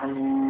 الرحيم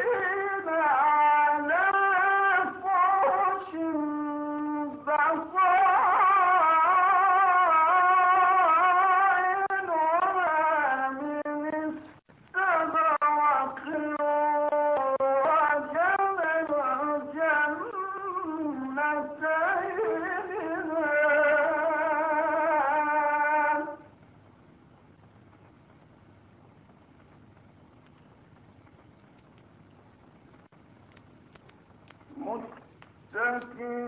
متكئين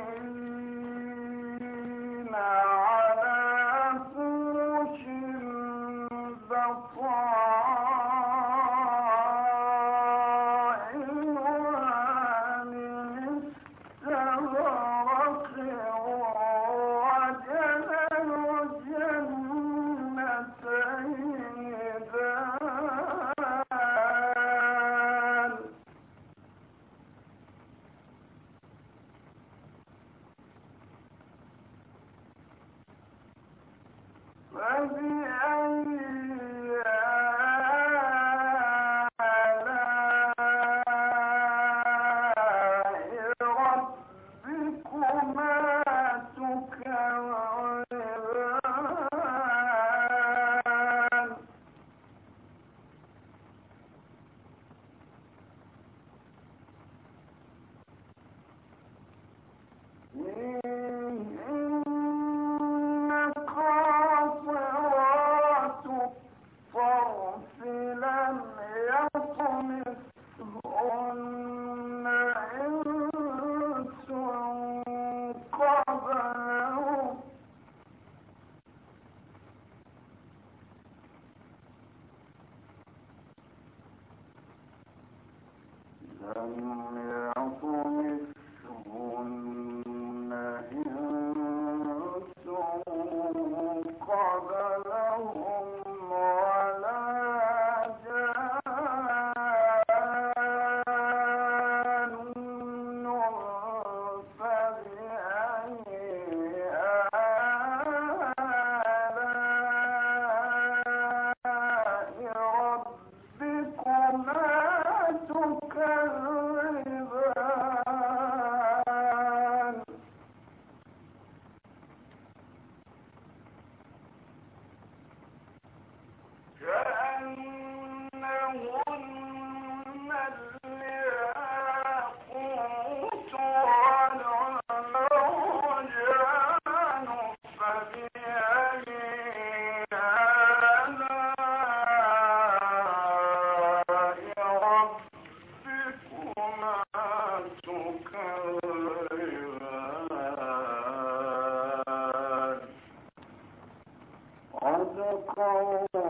فبأي لم تكذبان صدق الله